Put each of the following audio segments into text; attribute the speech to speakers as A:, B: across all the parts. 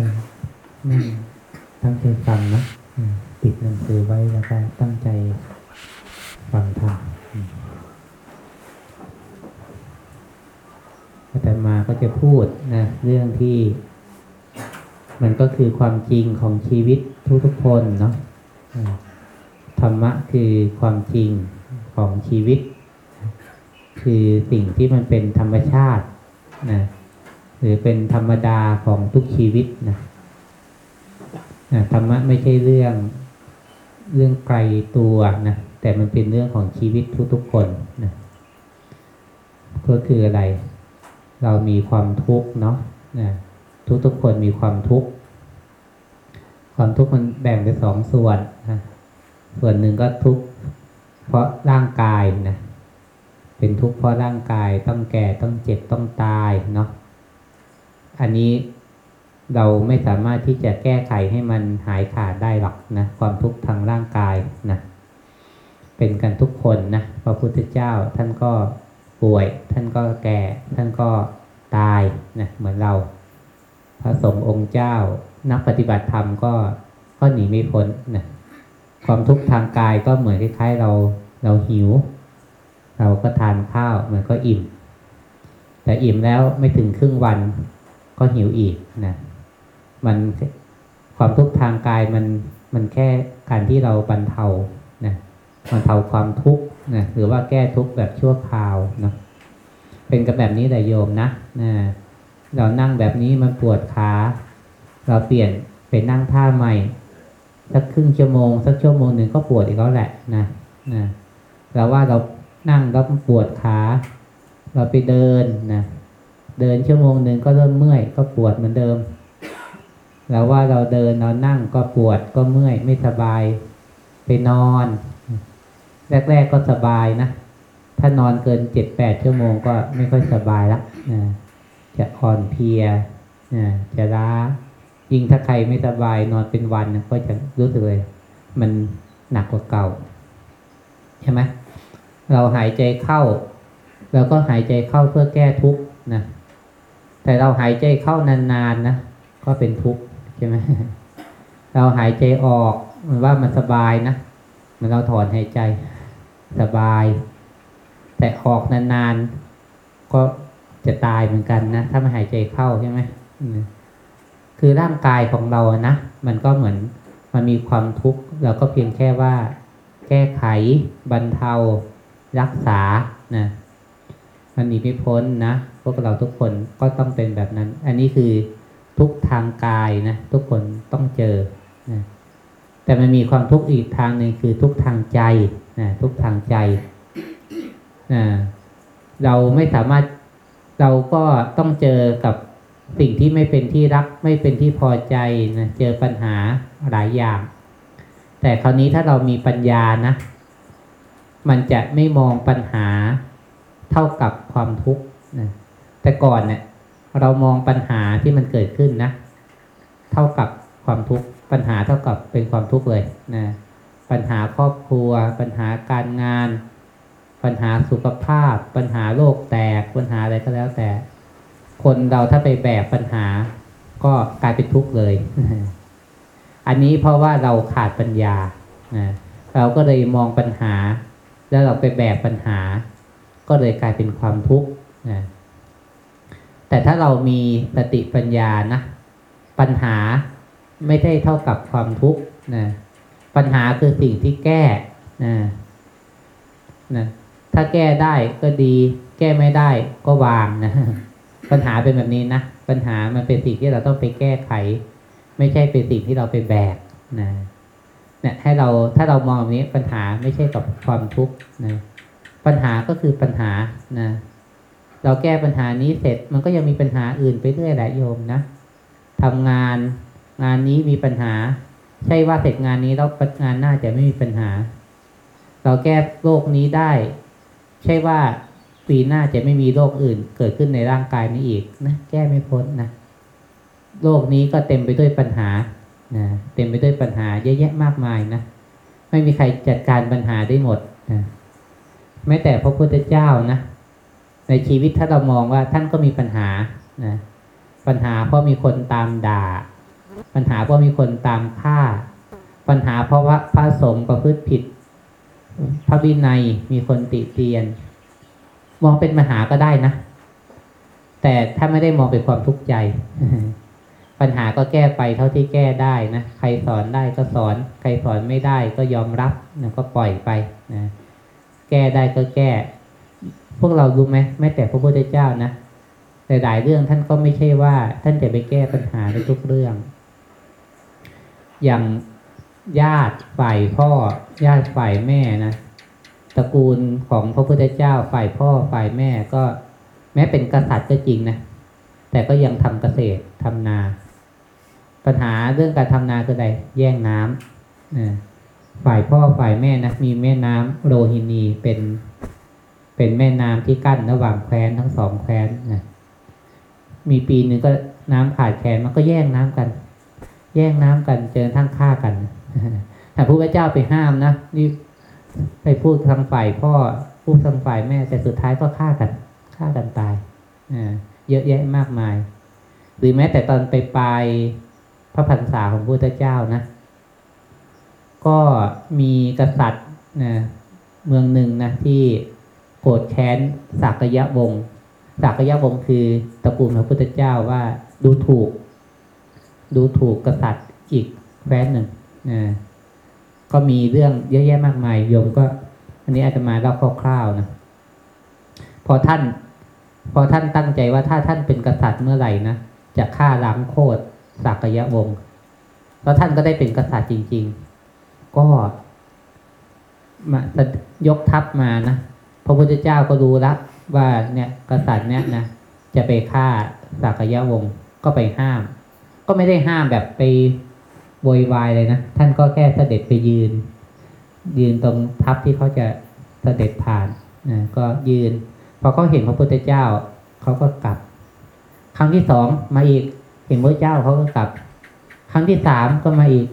A: นั่งตั้งใจฟังนะอืมปิดหนังสือไว้แล้วก็ตั้งใจฟังธรรมอืมอาตมาก็จะพูดนะเรื่องที่มันก็คือความจริงของชีวิตทุกๆคนเนาะธรรมะคือความจริงของชีวิต คือสิ่งที่มันเป็นธรรมชาตินะ รือเป็นธรรมดาของทุกชีวิตนะธรรมะไม่ใช่เรื่องเรื่องไกลตัวนะแต่มันเป็นเรื่องของชีวิตทุกๆคนนะก็คืออะไร เรามีความทุกข์เนาะนะทุกๆคนมีความทุกข์ความทุกข์มันแบ่งเป็นสองส่วนนะส่วนหนึ่งก็ทุกข์เพราะร่างกายนะเป็นทุกข์เพราะร่างกายต้องแก่ต้องเจ็บต้องตายเนาะ อันนี้เราไม่สามารถที่จะแก้ไขให้มันหายขาดได้หรอกนะความทุกข์ทางร่างกายนะเป็นกันทุกคนนะพระพุทธเจ้าท่านก็ป่วย ท่านก็แก่ ท่านก็ตายนะเหมือนเรา พระสงฆ์องค์เจ้า นักปฏิบัติธรรมก็ก็หนีไม่พ้นนะความทุกข์ทางกายก็เหมือนคล้ายๆเราเราหิว เราก็ทานข้าวมันก็อิ่ม แต่อิ่มแล้วไม่ถึงครึ่งวัน ก็หิวอีกนะมันความทุกข์ทางกายมันมันแค่การที่เราบรรเทานะบรรเทาความทุกข์นะหรือว่าแก้ทุกข์แบบชั่วคราวนะเป็นกับแบบนี้แหละโยมนะนะเรานั่งแบบนี้มันปวดขา เราเปลี่ยนไปนั่งท่าใหม่ สักครึ่งชั่วโมง สักชั่วโมงหนึ่งก็ปวดอีกแล้วแหละนะนะเราว่าเรานั่งแล้วปวดขา เราไปเดินนะ เดินชั่วโมงหนึ่งก็เริ่มเมื่อยก็ปวดเหมือนเดิมเราว่าเราเดินเรานั่งก็ปวดก็เมื่อยไม่สบายไปนอน แรก ๆก็สบายนะ ถ้านอนเกินเจ็ดแปดชั่วโมงก็ไม่ค่อยสบายละนะจะอ่อนเพลียนะจะล้า ยิ่งถ้าใครไม่สบายนอนเป็นวันก็จะรู้สึกเลย มันหนักกว่าเก่า ใช่ไหมเราหายใจเข้าเราก็หายใจเข้าเพื่อแก้ทุกข์นะ แต่เราหายใจเข้านานๆนะก็เป็นทุกข์ใช่ไหมเราหายใจออกมันว่ามันสบายนะมันเราถอนหายใจสบาย แต่ออกนานๆก็จะตายเหมือนกันนะถ้าไม่หายใจเข้าใช่ไหมคือร่างกายของเราอะนะมันก็เหมือนมันมีความทุกข์เราก็เพียงแค่ว่า แก้ไข บรรเทา รักษานะมันหนีไม่พ้นนะ วกเราทุกคนก็ต้องเป็นแบบนั้น อันนี้คือทุกทางกายนะทุกคนต้องเจอนะแต่มันมีความทุกข์อีกทางหนึ่งคือทุกทางใจนะทุกทางใจนะเราไม่สามารถเราก็ต้องเจอกับสิ่งที่ไม่เป็นที่รักไม่เป็นที่พอใจนะเจอปัญหาหลายอย่าง แต่คราวนี้ถ้าเรามีปัญญานะ มันจะไม่มองปัญหาเท่ากับความทุกข์นะ แต่ก่อนเนี่ย เรามองปัญหาที่มันเกิดขึ้นนะ เท่ากับความทุกข์ปัญหาเท่ากับเป็นความทุกข์เลยนะปัญหาครอบครัว ปัญหาการงาน ปัญหาสุขภาพ ปัญหาโรคแตกปัญหาอะไรก็แล้วแต่ คนเราถ้าไปแบกปัญหา ก็กลายเป็นทุกข์เลย อันนี้เพราะว่าเราขาดปัญญานะเราก็เลยมองปัญหา แล้วเราไปแบกปัญหา ก็เลยกลายเป็นความทุกข์นะ แต่ถ้าเรามีสติปัญญานะ ปัญหาไม่ได้เท่ากับความทุกข์นะปัญหาคือสิ่งที่แก้นะนะถ้าแก้ได้ก็ดี แก้ไม่ได้ก็วางนะปัญหาเป็นแบบนี้นะปัญหามันเป็นสิ่งที่เราต้องไปแก้ไข ไม่ใช่เป็นสิ่งที่เราไปแบกนะเนี่ยให้เราถ้าเรามองแบบนี้ปัญหาไม่ใช่กับความทุกข์นะปัญหาก็คือปัญหานะ เราแก้ปัญหานี้เสร็จมันก็ยังมีปัญหาอื่นไปเรื่อยแหละโยมนะทำงานงานนี้มีปัญหา ใช่ว่าเสร็จงานนี้แล้วงานหน้าจะไม่มีปัญหา เราแก้โรคนี้ได้ ใช่ว่าปีหน้าจะไม่มีโรคอื่น เกิดขึ้นในร่างกายนี้อีกนะแก้ไม่พ้นนะโลกนี้ก็เต็มไปด้วยปัญหานะเต็มไปด้วยปัญหาเยอะแยะมากมายนะไม่มีใครจัดการปัญหาได้หมดนะแม้แต่พระพุทธเจ้านะ ในชีวิตถ้าเรามองว่าท่านก็มีปัญหานะปัญหาเพราะมีคนตามด่า ปัญหาเพราะมีคนตามฆ่า ปัญหาเพราะว่าพระสงฆ์ประพฤติผิด พระวินัยมีคนติเตียน มองเป็นปัญหาก็ได้นะ แต่ถ้าไม่ได้มองเป็นความทุกข์ใจ ปัญหาก็แก้ไปเท่าที่แก้ได้นะ ใครสอนได้ก็สอน ใครสอนไม่ได้ก็ยอมรับนะก็ปล่อยไปนะ แก้ได้ก็แก้ พวกเรารู้ไหมแม้แต่พระพุทธเจ้านะแต่หลายเรื่องท่านก็ไม่ใช่ว่า ท่านจะไปแก้ปัญหาในทุกเรื่อง อย่างญาติฝ่ายพ่อ ญาติฝ่ายแม่นะตระกูลของพระพุทธเจ้าฝ่ายพ่อฝ่ายแม่ก็ แม้เป็นกษัตริย์ก็จริงนะแต่ก็ยังทำเกษตรทำนา ปัญหาเรื่องการทำนาคืออะไรแย่งน้ำนะฝ่ายพ่อฝ่ายแม่นะมีแม่น้ำโรฮินีเป็น เป็นแม่น้ำที่กั้นระหว่างแคว้นทั้งสองแคว้นนะมีปีหนึ่งก็น้ำขาดแคลนมันก็แย่งน้ำกัน แย่งน้ำกันเจอทั้งฆ่ากันแต่พระพุทธเจ้าไปห้ามนะนี่ไปพูดทางฝ่ายพ่อพูดทางฝ่ายแม่แต่สุดท้ายก็ฆ่ากันฆ่ากันตายอ่าเยอะแยะมากมาย หรือแม้แต่ตอนไปปลายพระพรรษาของพระพุทธเจ้านะ ก็มีกษัตริย์นะเมืองหนึ่งนะที่ กรธแค้นสักยะวงศ์สักยะวงศ์คือตระกูลพระพุทธเจ้าว่าดูถูก ดูถูกกษัตริย์อีกแคว้นหนึ่งนะก็มีเรื่องเยอะแยะมากมายโยมก็ อันนี้อาจจะมาเล่าคร่าวๆนะพอท่าน พอท่านตั้งใจว่าถ้าท่านเป็นกษัตริย์เมื่อไหร่นะจะฆ่าล้างโคตรสักยะวงศ์แล้วท่านก็ได้เป็นกษัตริย์จริง ๆ ก็มายกทัพมานะ พระพุทธเจ้าก็รู้ละว่าเนี่ยกษัตริย์เนี่ยนะจะไปฆ่าสักยะวงศ์ก็ไปห้าม ก็ไม่ได้ห้ามแบบไปโวยวายเลยนะท่านก็แค่เสด็จไปยืน ยืนตรงทัพที่เขาจะเสด็จผ่านนะก็ยืนพอเขาเห็นพระพุทธเจ้าเขาก็กลับ ครั้งที่สองมาอีกเห็นพระเจ้าเขาก็กลับ ครั้งที่สามก็มาอีก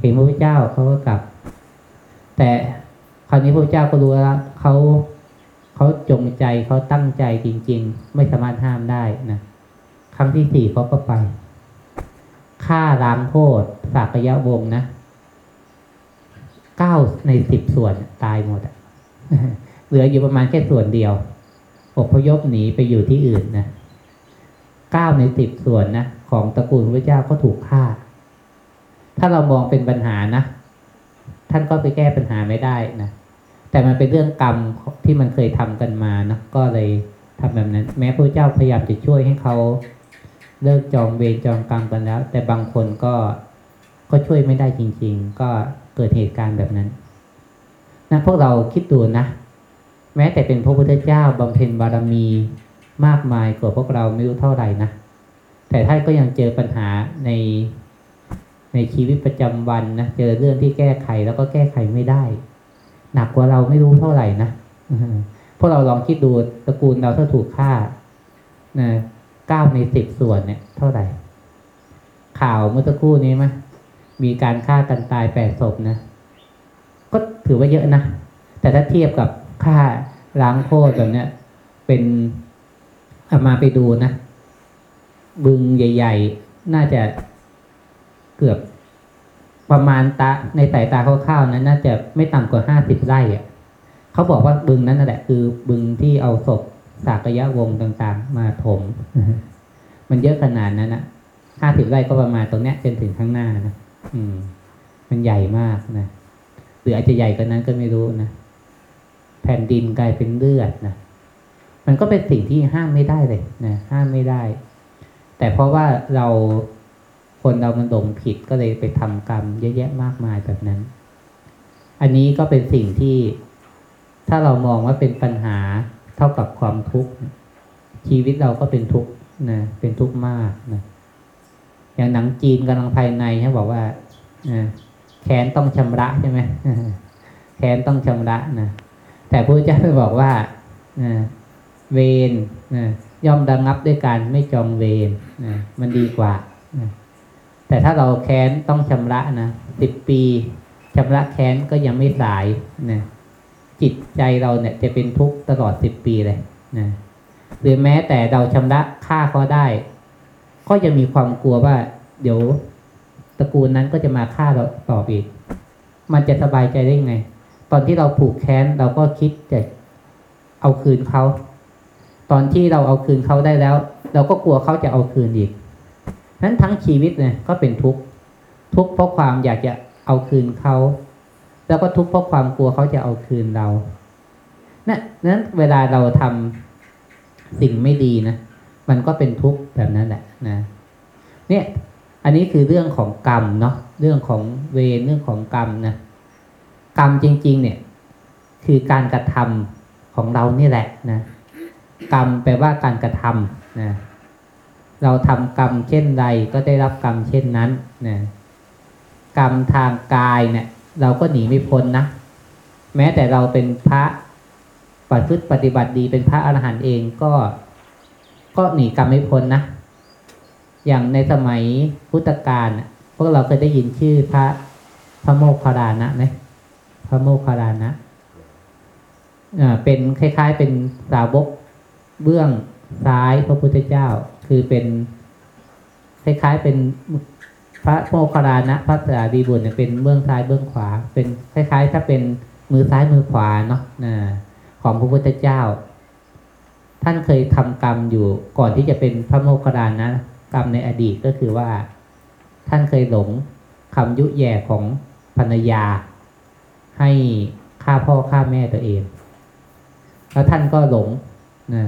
A: เห็นพระพุทธเจ้าเขาก็กลับ แต่คราวนี้พระเจ้าก็รู้แล้ว เขาเขาจงใจเขาตั้งใจจริง ๆ ไม่สามารถห้ามได้นะครั้งที่สี่เขาก็ไปฆ่าล้างโทษสากยะวงศ์นะเก้าในสิบส่วนตายหมดอะเหลืออยู่ประมาณแค่ส่วนเดียวอพยพหนีไปอยู่ที่อื่นนะเก้าในสิบส่วนนะของตระกูลพระเจ้าก็ถูกฆ่า ถ้าเรามองเป็นปัญหานะ ท่านก็ไปแก้ปัญหาไม่ได้นะ แต่มันเป็นเรื่องกรรมที่มันเคยทำกันมานะก็เลยทำแบบนั้น แม้พระเจ้าพยายามจะช่วยให้เขาเลิกจองเวรจองกรรมกันแล้ว แต่บางคนก็ก็ช่วยไม่ได้จริง ๆ ก็เกิดเหตุการณ์แบบนั้นนะพวกเราคิดดูนะ แม้แต่เป็นพระพุทธเจ้าบำเพ็ญบารมีมากมายกว่าพวกเราไม่รู้เท่าไหร่นะแต่ท่านก็ยังเจอปัญหาในในชีวิตประจำวันนะเจอเรื่องที่แก้ไขแล้วก็แก้ไขไม่ได้ หนักกว่าเราไม่รู้เท่าไหร่นะพวกเราลองคิดดูตระกูลเราถ้าถูกฆ่านะเก้าในสิบส่วนเนี่ย เท่าไหร่ ข่าวเมื่อสักครู่นี้ไหมมีการฆ่ากันตายแปดศพนะ ก็ถือว่าเยอะนะ แต่ถ้าเทียบกับฆ่าล้างโคตรแบบเนี้ยเป็นเอามาไปดูนะ บึงใหญ่ ๆ น่าจะเกือบ ประมาณตาในสายตาคร่าวๆนั้น น่าจะไม่ต่ำกว่าห้าสิบไร่อะเขาบอกว่าบึงนั้นนั่นแหละคือบึงที่เอาศพสากยะวงต่างๆ มาถม มันเยอะขนาดนั้นนะห้าสิบไร่ก็ประมาณตรงเนี้ยจนถึงข้างหน้านะอืม มันใหญ่มากนะหรืออาจจะใหญ่กว่านั้นก็ไม่รู้นะแผ่นดินกลายเป็นเลือดนะมันก็เป็นสิ่งที่ห้ามไม่ได้เลยนะห้ามไม่ได้ แต่เพราะว่าเรา คนเรามันหลงผิดก็เลยไปทำกรรมเยอะแยะมากมายแบบนั้น อันนี้ก็เป็นสิ่งที่ถ้าเรามองว่าเป็นปัญหาเท่ากับความทุกข์ชีวิตเราก็เป็นทุกข์นะเป็นทุกข์มากนะอย่างหนังจีนกำลังภายในเขาบอกว่าแค้นต้องชำระใช่ไหมแค้นต้องชำระนะแต่พระเจ้าบอกว่าเวรย่อมดังงับด้วยการไม่จองเวรมันดีกว่า แต่ถ้าเราแค้นต้องชำระนะสิบปีชำระแค้นก็ยังไม่สายนะจิตใจเราเนี่ยจะเป็นทุกข์ตลอดสิบปีเลยนะหรือแม้แต่เราชำระค่าเขาได้ ก็จะมีความกลัวว่า เดี๋ยวตระกูลนั้นก็จะมาฆ่าเราต่ออีก มันจะสบายใจได้ไง ตอนที่เราผูกแค้นเราก็คิดจะเอาคืนเขา ตอนที่เราเอาคืนเขาได้แล้ว เราก็กลัวเขาจะเอาคืนอีก นั้นทั้งชีวิตเนี่ยก็เป็นทุกข์ทุกข์เพราะความอยากจะเอาคืนเขา แล้วก็ทุกข์เพราะความกลัวเขาจะเอาคืนเรานะนั้นเวลาเราทำสิ่งไม่ดีนะมันก็เป็นทุกข์แบบนั้นแหละนะ เนี่ย อันนี้คือเรื่องของกรรมเนาะเรื่องของเวรเรื่องของกรรมนะกรรมจริง ๆ เนี่ย คือการกระทำของเรานี่แหละนะกรรมแปลว่าการกระทำนะ เราทำกรรมเช่นใดก็ได้รับกรรมเช่นนั้นนะกรรมทางกายเนี่ย เราก็หนีไม่พ้นนะแม้แต่เราเป็นพระปฏิพฤติปฏิบัติดีเป็นพระอรหันต์เองก็ ก็หนีกรรมไม่พ้นนะอย่างในสมัยพุทธกาลพวกเราเคยได้ยินชื่อพระพระโมคคัลลานะไหมพระโมคคัลลานะอ่าเป็นคล้าย ๆ เป็นสาวกเบื้องซ้ายพระพุทธเจ้า คือเป็นคล้ายๆเป็นพระโมคคัลลานะ พระสารีบุตรเนี่ยเป็นเบื้องซ้ายเบื้องขวา เป็นคล้าย ๆ ถ้าเป็นมือซ้ายมือขวาเนาะนะของพระพุทธเจ้า ท่านเคยทำกรรมอยู่ก่อนที่จะเป็นพระโมคคัลลานะกรรมในอดีตก็คือว่า ท่านเคยหลงคำยุแย่ของภรรยา ให้ฆ่าพ่อฆ่าแม่ตัวเอง แล้วท่านก็หลงนะ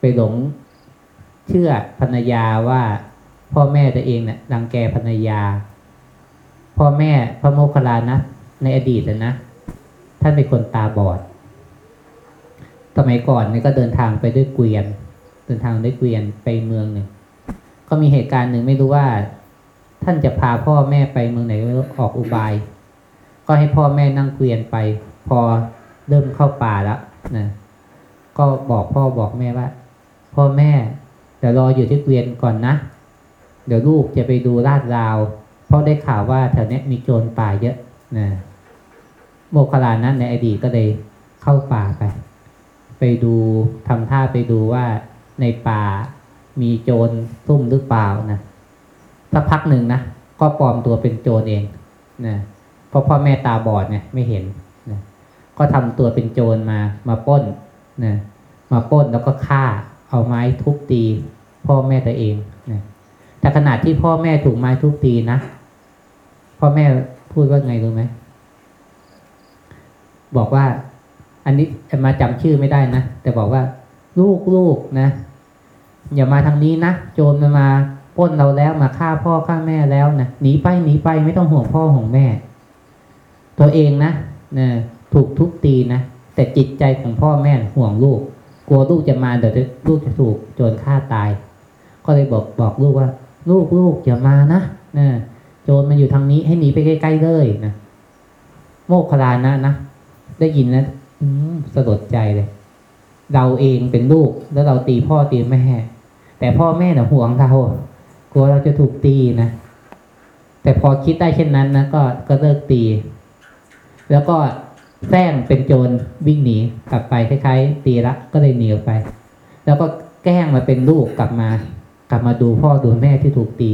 A: ไปหลง เชื่อภรรยาว่า พ่อแม่ตัวเองเนะ่ยรังแกภรรยา พ่อแม่พระโมคคัลลานะ ในอดีตนะท่านเป็นคนตาบอดสมัยก่อนนี่ก็เดินทางไปด้วยเกวียน เดินทางด้วยเกวียนไปเมืองหนึ่งก็มีเหตุการณ์หนึ่งไม่รู้ว่า ท่านจะพาพ่อแม่ไปเมืองไหนออกอุบาย ก็ให้พ่อแม่นั่งเกวียนไป พอเริ่มเข้าป่าแล้วนะก็บอกพ่อบอกแม่ว่า พ่อแม่ เดี๋ยวรออยู่ที่เกวียนก่อนนะ เดี๋ยวลูกจะไปดูลาดราว เพราะได้ข่าวว่าแถวนี้มีโจรป่าเยอะนะโมคลานั้นในอดีตก็เลยเข้าป่าไป ไปดูทำท่าไปดูว่าในป่ามีโจรซุ่มหรือเปล่านะสักพักหนึ่งนะก็ปลอมตัวเป็นโจรเองนะเพราะพ่อแม่ตาบอดเนี่ยไม่เห็นนะก็ทำตัวเป็นโจรมามาป้นนะมาป้นแล้วก็ฆ่า เอาไม้ทุบตี พ่อแม่ตัวเองนะแต่ขณะที่พ่อแม่ถูกไม้ทุบตีนะพ่อแม่พูดว่าไงรู้ไหมบอกว่า อันนี้มาจำชื่อไม่ได้นะแต่บอกว่า ลูกลูกนะอย่ามาทางนี้นะโจรมันมาป้นเราแล้วมาฆ่าพ่อฆ่าแม่แล้วนะหนีไปหนีไปไม่ต้องห่วงพ่อห่วงแม่ ตัวเองนะนะถูกทุบตีนะแต่จิตใจของพ่อแม่ห่วงลูก กลัวลูกจะมาเดี๋ยวลูกจะถูกโจรฆ่าตาย ก็เลยบอกบอกลูกว่า ลูกลูกอย่ามานะนะโจรมันอยู่ทางนี้ให้หนีไปใกล้ๆเลยนะโมคคลานะนะได้ยินนะอืมสลดใจเลย เราเองเป็นลูกแล้วเราตีพ่อตีแม่ แต่พ่อแม่น่ะห่วงเรากลัวเราจะถูกตีนะแต่พอคิดได้เช่นนั้นนะก็ก็เลิกตี แล้วก็ แซงเป็นโจรวิ่งหนีกลับไปคล้ายๆตีละก็เลยหนีออกไป แล้วก็แกล้งมาเป็นลูกกลับมา กลับมาดูพ่อดูแม่ที่ถูกตี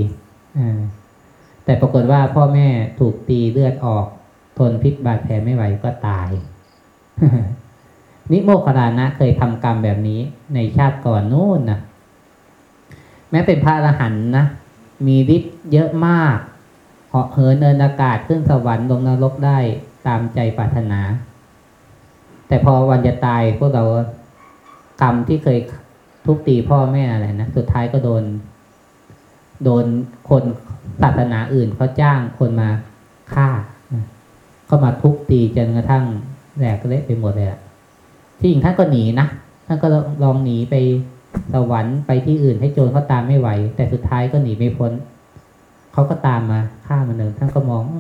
A: อแต่ปรากฏว่าพ่อแม่ถูกตีเลือดออก ทนพิษบาดแผลไม่ไหวก็ตาย นิโมคคลานะเคยทำกรรมแบบนี้ในชาติก่อนนู่นนะแม้เป็นพระอรหันต์นะมีฤทธิ์เยอะมากเหาะเหินเนินอากาศขึ้นสวรรค์ลงนรกได้ ตามใจปรารถนา แต่พอวันจะตายพวกเรากรรมที่เคยทุบตีพ่อแม่อะไรนะสุดท้ายก็โดน โดนคนศาสนาอื่นเขาจ้างคนมาฆ่าก็มาทุบตีจนกระทั่งแหลกเละไปหมดเลยอะที่จริงท่านก็หนีนะท่านก็ลองหนีไปสวรรค์ไปที่อื่นให้โจรเขาตามไม่ไหว แต่สุดท้ายก็หนีไม่พ้นเขาก็ตามมาฆ่ามันเดิมท่านก็มองอ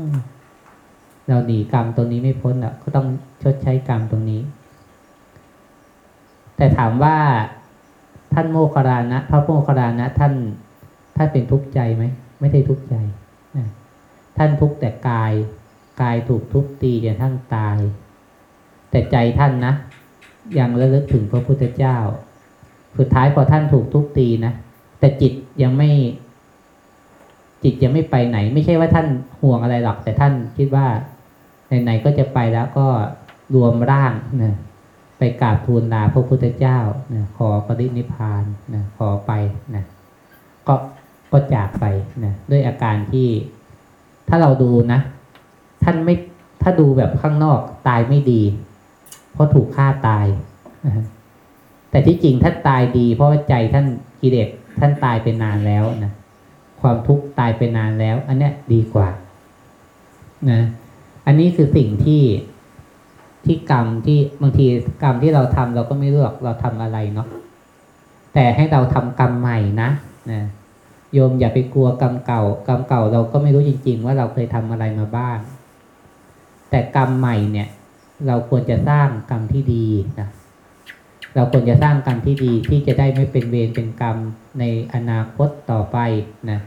A: เราหนีกรรมตรงนี้ไม่พ้นอะก็ต้องชดใช้กรรมตรงนี้ แต่ถามว่าท่านโมคคลานะพระโมคคลานะท่านท่านเป็นทุกข์ใจไหมไม่ได้ทุกข์ใจท่านทุกข์แต่กาย กายถูกทุบตีจนทั้งตาย แต่ใจท่านนะยังระลึกถึงพระพุทธเจ้า สุดท้ายพอท่านถูกทุบตีนะแต่จิตยังไม่ จิตจะไม่ไปไหน ไม่ใช่ว่าท่านห่วงอะไรหรอก แต่ท่านคิดว่า ไหนๆก็จะไปแล้วก็รวมร่างนะไปกราบทูลลาพระพุทธเจ้านะขอปรินิพพานนะขอไปนะก็ก็จากไปนะด้วยอาการที่ถ้าเราดูนะ ท่านไม่ถ้าดูแบบข้างนอกตายไม่ดี เพราะถูกฆ่าตายแต่ที่จริงท่านตายดี เพราะใจท่านกิเลสท่านตายไปนานแล้วนะความทุกข์ตายไปนานแล้ว อันเนี้ยดีกว่า นะ อันนี้คือสิ่งที่ที่กรรมที่บางทีกรรมที่เราทำเราก็ไม่รู้หรอกเราทำอะไรเนาะแต่ให้เราทำกรรมใหม่นะนะโยมอย่าไปกลัวกรรมเก่ากรรมเก่าเราก็ไม่รู้จริง ๆ ว่าเราเคยทำอะไรมาบ้าง แต่กรรมใหม่เนี่ย เราควรจะสร้างกรรมที่ดีนะเราควรจะสร้างกรรมที่ดีที่จะได้ไม่เป็นเวรเป็นกรรมในอนาคตต่อไปนะ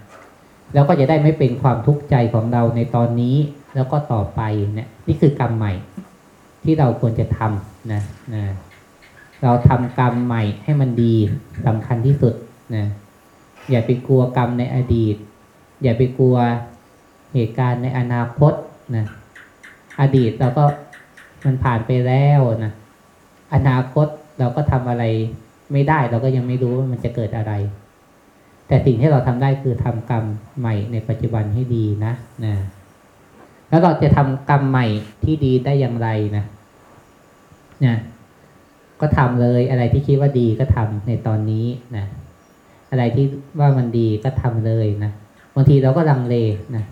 A: แล้วก็จะได้ไม่เป็นความทุกข์ใจของเราในตอนนี้ แล้วก็ต่อไปเนี่ยนี่คือกรรมใหม่ ที่เราควรจะทำนะนะเราทำกรรมใหม่ให้มันดีสำคัญที่สุดนะอย่าไปกลัวกรรมในอดีต อย่าไปกลัวเหตุการณ์ในอนาคตนะอดีตเราก็มันผ่านไปแล้วนะอนาคตเราก็ทำอะไรไม่ได้เราก็ยังไม่รู้ว่ามันจะเกิดอะไร แต่สิ่งที่เราทำได้คือทำกรรมใหม่ในปัจจุบันให้ดีนะนะ แล้วเราจะทำกรรมใหม่ที่ดีได้อย่างไรนะนี่ยก็ทำเลยอะไรที่คิดว่าดีก็ทำในตอนนี้นะอะไรที่ว่ามันดีก็ทำเลยนะบางทีเราก็ลังเลนะ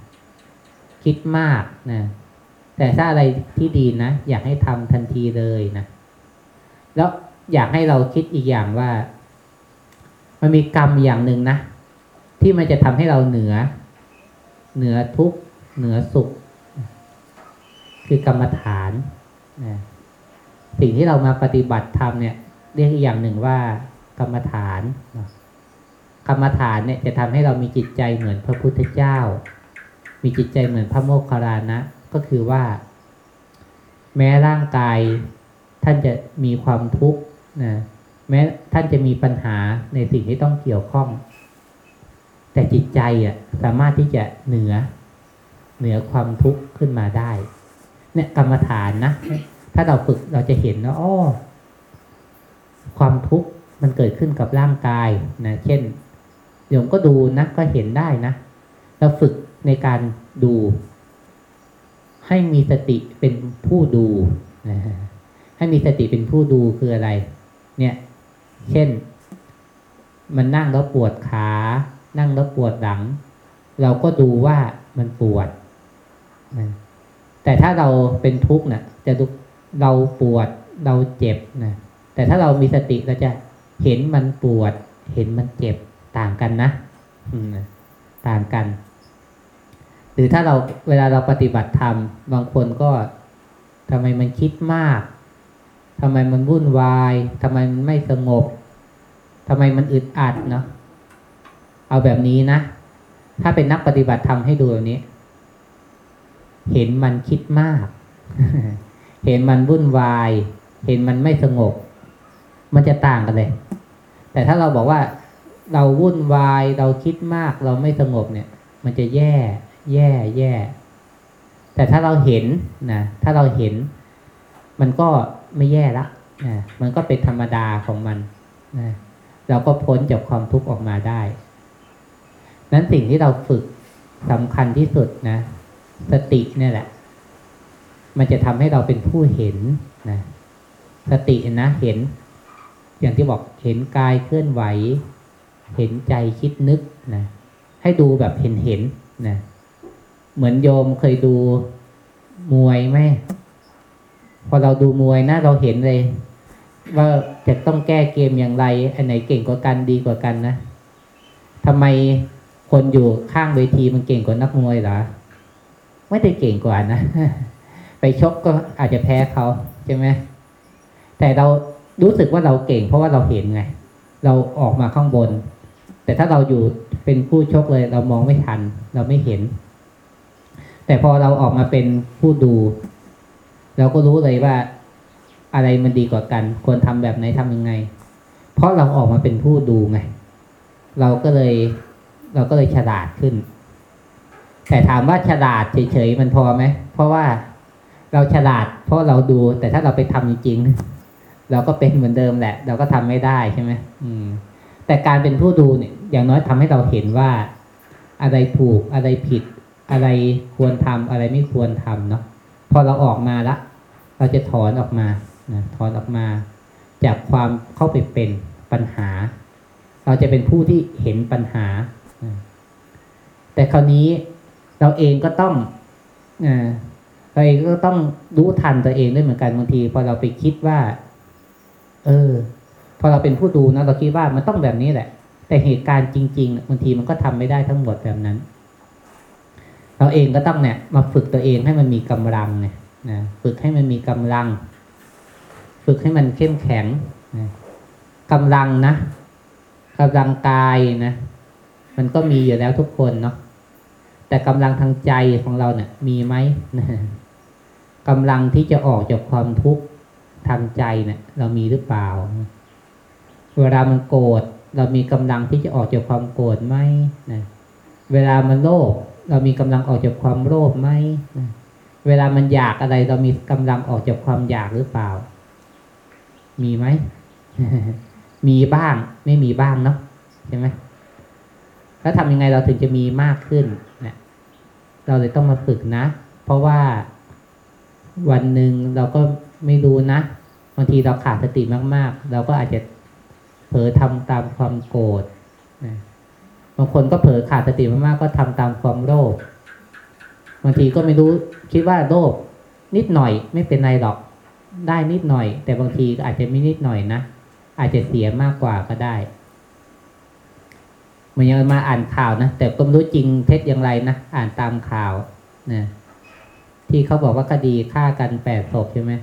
A: คิดมากนะแต่ถ้าอะไรที่ดีนะอยากให้ทำทันทีเลยนะแล้วอยากให้เราคิดอีกอย่างว่า มันมีกรรมอย่างหนึ่งนะที่มันจะทำให้เราเหนือ เหนือทุกข์เหนือสุข คือกรรมฐานนะสิ่งที่เรามาปฏิบัติธรรมเนี่ย เรียกอีกอย่างหนึ่งว่ากรรมฐานนะกรรมฐานเนี่ยจะทำให้เรามีจิตใจเหมือนพระพุทธเจ้า มีจิตใจเหมือนพระโมคคัลลานะ ก็คือว่า แม้ร่างกายท่านจะมีความทุกข์นะแม้ท่านจะมีปัญหาในสิ่งที่ต้องเกี่ยวข้อง แต่จิตใจอะสามารถที่จะเหนือเหนือความทุกข์ขึ้นมาได้ เนี่ยกรรมฐานนะ ถ้าเราฝึกเราจะเห็นว่าอ้อความทุกข์มันเกิดขึ้นกับร่างกายนะ เช่นโยมก็ดูนะก็เห็นได้นะ เราฝึกในการดู ให้มีสติเป็นผู้ดูนะให้มีสติเป็นผู้ดูคืออะไร เนี่ย เช่น มันนั่งแล้วปวดขา นั่งแล้วปวดหลัง เราก็ดูว่ามันปวดนะ แต่ถ้าเราเป็นทุกข์นะจะดูเราปวดเราเจ็บนะแต่ถ้าเรามีสติเราจะเห็นมันปวด เห็นมันเจ็บต่างกันนะต่างกัน หรือถ้าเราเวลาเราปฏิบัติธรรมบางคนก็ทำไมมันคิดมากทำไมมันวุ่นวายทำไมมันไม่สงบทำไมมันอึดอัดเนาะเอาแบบนี้นะ ถ้าเป็นนักปฏิบัติธรรมให้ดูแบบนี้ เห็นมันคิดมาก เห็นมันวุ่นวาย เห็นมันไม่สงบ มันจะต่างกันเลย แต่ถ้าเราบอกว่าเราวุ่นวายเราคิดมาก เราไม่สงบเนี่ย มันจะแย่ แย่ แย่ แต่ถ้าเราเห็นนะถ้าเราเห็น มันก็ไม่แย่ละนะมันก็เป็นธรรมดาของมันนะเราก็พ้นจากความทุกข์ออกมาได้ นั้นสิ่งที่เราฝึกสำคัญที่สุดนะ สติเนี่ยแหละ มันจะทำให้เราเป็นผู้เห็นนะสตินะเห็น อย่างที่บอกเห็นกายเคลื่อนไหว เห็นใจคิดนึกนะให้ดูแบบเห็นเห็นนะเหมือนโยมเคยดูมวยไหมพอเราดูมวยนะเราเห็นเลย ว่าจะต้องแก้เกมอย่างไร อันไหนเก่งกว่ากันดีกว่ากันนะทำไมคนอยู่ข้างเวทีมันเก่งกว่านักมวยเหรอ ไม่ได้เก่งกว่านะ ไปชกก็อาจจะแพ้เขาใช่ไหมแต่เรารู้สึกว่าเราเก่ง เพราะว่าเราเห็นไง เราออกมาข้างบน แต่ถ้าเราอยู่เป็นผู้ชกเลย เรามองไม่ทัน เราไม่เห็น แต่พอเราออกมาเป็นผู้ดู เราก็รู้เลยว่าอะไรมันดีกว่ากัน ควรทำแบบไหนทำยังไง เพราะเราออกมาเป็นผู้ดูไง เราก็เลย เราก็เลยฉลาดขึ้น แต่ถามว่าฉลาดเฉยๆมันพอไหม เพราะว่าเราฉลาด เพราะเราดู แต่ถ้าเราไปทำจริงๆเราก็เป็นเหมือนเดิมแหละ เราก็ทำไม่ได้ใช่ไหมอืม แต่การเป็นผู้ดูเนี่ย อย่างน้อยทำให้เราเห็นว่า อะไรถูกอะไรผิด อะไรควรทำอะไรไม่ควรทำเนาะพอเราออกมาละเราจะถอนออกมานะถอนออกมา จากความเข้าไปเป็นปัญหา เราจะเป็นผู้ที่เห็นปัญหา แต่คราวนี้ เราเองก็ต้องเราเองก็ต้องรู้ทันตัวเองด้วยเหมือนกันบางที พอเราไปคิดว่า เออ พอเราเป็นผู้ดูนะเราคิดว่ามันต้องแบบนี้แหละ แต่เหตุการณ์จริงๆบางทีมันก็ทำไม่ได้ทั้งหมดแบบนั้น เราเองก็ต้องเนี่ย มาฝึกตัวเองให้มันมีกำลังเนี่ยนะฝึกให้มันมีกำลัง ฝึกให้มันเข้มแข็งนะกำลังนะกำลังกายนะ มันก็มีอยู่แล้วทุกคนเนาะ แต่กำลังทางใจของเราเนี่ยมีไหมนะกำลังที่จะออกจากความทุกข์ทางใจเนี่ย เรามีหรือเปล่า เวลามันโกรธเรามีกำลังที่จะออกจากความโกรธไหมนะเวลามันโลภเรามีกำลังออกจากความโลภไหมนะเวลามันอยากอะไรเรามีกำลังออกจากความอยากหรือเปล่า มีไหม มีบ้าง ไม่มีบ้างเนาะใช่ไหมแล้วทำยังไงเราถึงจะมีมากขึ้น เราเลยต้องมาฝึกนะ เพราะว่าวันหนึ่งเราก็ไม่รู้นะบางทีเราขาดสติมาก ๆ เราก็อาจจะเผลอทำตามความโกรธนะบางคนก็เผลอขาดสติมากๆก็ทำตามความโลภบางทีก็ไม่รู้คิดว่าโลภนิดหน่อยไม่เป็นไรหรอกได้นิดหน่อย แต่บางทีอาจจะไม่นิดหน่อยนะอาจจะเสียมากกว่าก็ได้ มันยังมาอ่านข่าวนะแต่ก็ไม่รู้จริงเท็จอย่างไรนะอ่านตามข่าวนะที่เขาบอกว่าคดีฆ่ากันแปดศพใช่ไหม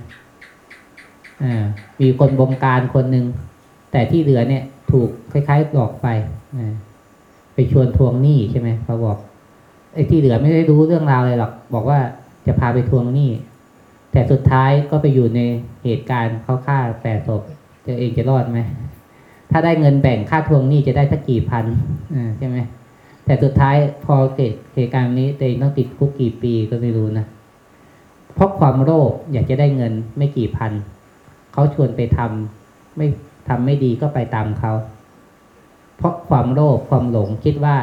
A: อ่ามีคนบงการคนหนึ่งแต่ที่เหลือเนี่ย ถูกคล้ายๆหลอกไปนะไปชวนทวงหนี้ใช่ไหมเขาบอกไอ้ที่เหลือไม่ได้รู้เรื่องราวเลยหรอก บอกว่าจะพาไปทวงหนี้แต่สุดท้ายก็ไปอยู่ในเหตุการณ์เขาฆ่าแปดศพจะเองจะรอดไหม ถ้าได้เงินแบ่งค่าทวงหนี้จะได้สักกี่พันใช่ไหมแต่สุดท้ายพอเกิดเหตุการณ์นี้ตัวเองต้องติดคุกกี่ปีก็ไม่รู้นะเพราะความโลภอยากจะได้เงินไม่กี่พันเขาชวนไปทำไม่ทำไม่ดีก็ไปตามเขาเพราะความโลภความหลงคิดว่า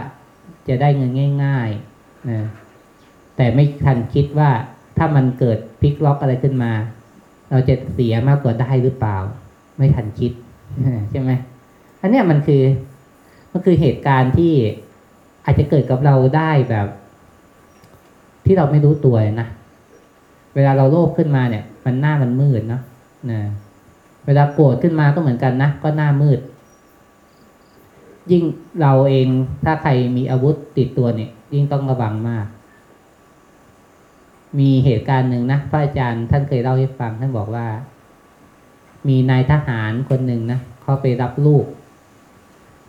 A: จะได้เงินง่ายๆนะแต่ไม่ทันคิดว่าถ้ามันเกิดพลิกล็อกอะไรขึ้นมา เราจะเสียมากกว่าได้หรือเปล่า ไม่ทันคิดใช่ไหม อันนี้มันคือ มันคือเหตุการณ์ที่อาจจะเกิดกับเราได้แบบ ที่เราไม่รู้ตัวนะ เวลาเราโลภขึ้นมาเนี่ย มันหน้ามันมืดเนาะนะเวลาโกรธขึ้นมาก็เหมือนกันนะก็หน้ามืด ยิ่งเราเองถ้าใครมีอาวุธติดตัวเนี่ย ยิ่งต้องระวังมาก มีเหตุการณ์หนึ่งนะพระอาจารย์ท่านเคยเล่าให้ฟังท่านบอกว่า มีนายทหารคนหนึ่งนะเขาไปรับลูก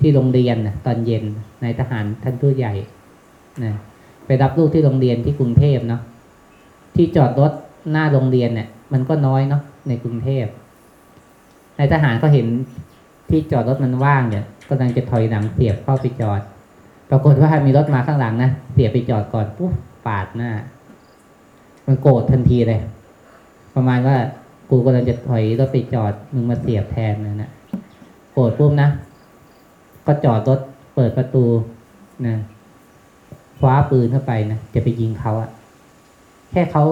A: ที่โรงเรียนนะตอนเย็นนายทหารท่านผู้ใหญ่นะไปรับลูกที่โรงเรียนที่กรุงเทพเนาะที่จอดรถหน้าโรงเรียนเนี่ย มันก็น้อยเนาะในกรุงเทพนายทหารก็เห็นที่จอดรถมันว่างเนี่ยกำลังจะถอยหลังเสียบเข้าไปจอด ปรากฏว่ามีรถมาข้างหลังนะเสียบไปจอดก่อนปุ๊บปาดหน้า มันโกรธทันทีเลย ประมาณว่ากูกำลังจะถอยรถไปจอดมึงมาเสียบแทนนะนะโกรธปุ๊บนะ ก็จอดรถเปิดประตูนะคว้าปืนเข้าไปนะจะไปยิงเขาอะแค่เขา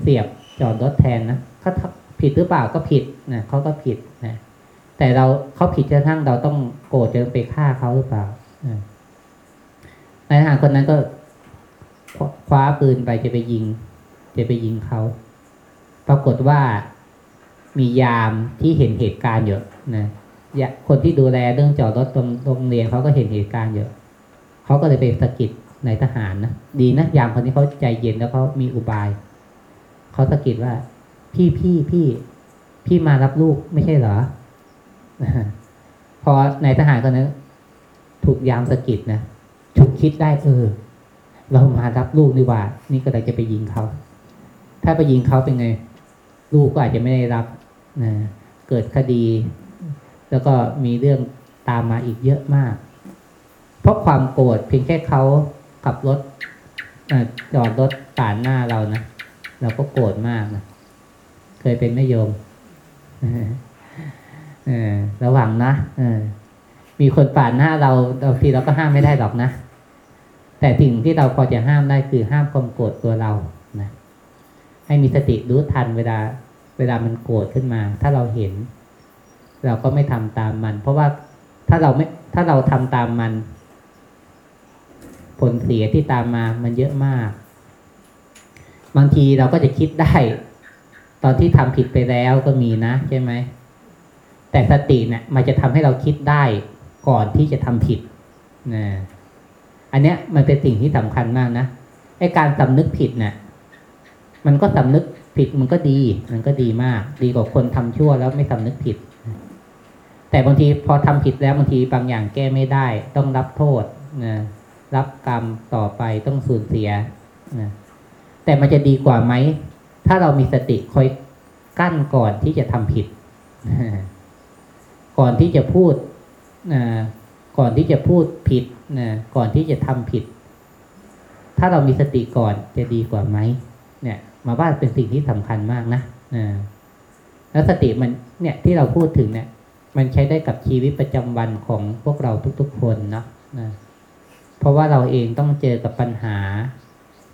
A: เสียบจอดรถแทนนะเขาผิดหรือเปล่าก็ผิดนะเขาก็ผิดนะแต่เราเขาผิดจนทั้งเราต้องโกรธจนไปฆ่าเขาหรือเปล่านายทหารคนนั้นก็คว้าปืนไปจะไปยิง จะไปยิงเขา ปรากฏว่ามียามที่เห็นเหตุการณ์อยู่นะ คนที่ดูแลเรื่องจอดรถตรงโรงเรียนเขาก็เห็นเหตุการณ์เยอะเขาก็เลยไปสะกิดในทหารนะดีนะยามคนนี้เขาใจเย็นแล้วเขามีอุบายเขาสะกิดว่า พี่พี่พี่พี่มารับลูกไม่ใช่เหรอพอในทหารคนนั้นถูกยามสะกิดนะฉุกคิดได้เออเรามารับลูกนี่ว่า นี่ก็เลยจะไปยิงเขา ถ้าไปยิงเขาเป็นไง ลูกก็อาจจะไม่ได้รับนะเกิดคดี แล้วก็มีเรื่องตามมาอีกเยอะมาก เพราะความโกรธเพียงแค่เขาขับรถจอดรถผ่านหน้าเรานะเราก็โกรธมากนะเคยเป็นไม่โยมเออระวังนะเออมีคนปาดหน้าเราบางทีเราก็ห้ามไม่ได้หรอกนะ แต่สิ่งที่เราพอจะห้ามได้คือห้ามความโกรธตัวเรานะให้มีสติรู้ทันเวลา เวลามันโกรธขึ้นมา ถ้าเราเห็น เราก็ไม่ทำตามมัน เพราะว่าถ้าเราไม่ถ้าเราทำตามมัน ผลเสียที่ตามมามันเยอะมาก บางทีเราก็จะคิดได้ ตอนที่ทำผิดไปแล้วก็มีนะใช่ไหมแต่สติเนี่ยมันจะทำให้เราคิดได้ก่อนที่จะทำผิดนะอันเนี้ยมันเป็นสิ่งที่สำคัญมากนะไอ้การสำนึกผิดเนี่ยมันก็สำนึกผิดมันก็ดี มันก็ดีมาก ดีกว่าคนทำชั่วแล้วไม่สำนึกผิด แต่บางทีพอทำผิดแล้วบางทีบางอย่างแก้ไม่ได้ ต้องรับโทษนะรับกรรมต่อไปต้องสูญเสียนะแต่มันจะดีกว่าไหม ถ้าเรามีสติคอยกั้นก่อนที่จะทำผิด ก่อนที่จะพูดนะก่อนที่จะพูดผิดนะก่อนที่จะทำผิด ถ้าเรามีสติก่อนจะดีกว่าไหมเนี่ย มาว่าเป็นสิ่งที่สำคัญมากนะนะแล้วสติมันเนี่ยที่เราพูดถึงเนี่ย มันใช้ได้กับชีวิตประจำวันของพวกเราทุกๆคนเนาะนะเพราะว่าเราเองต้องเจอกับปัญหา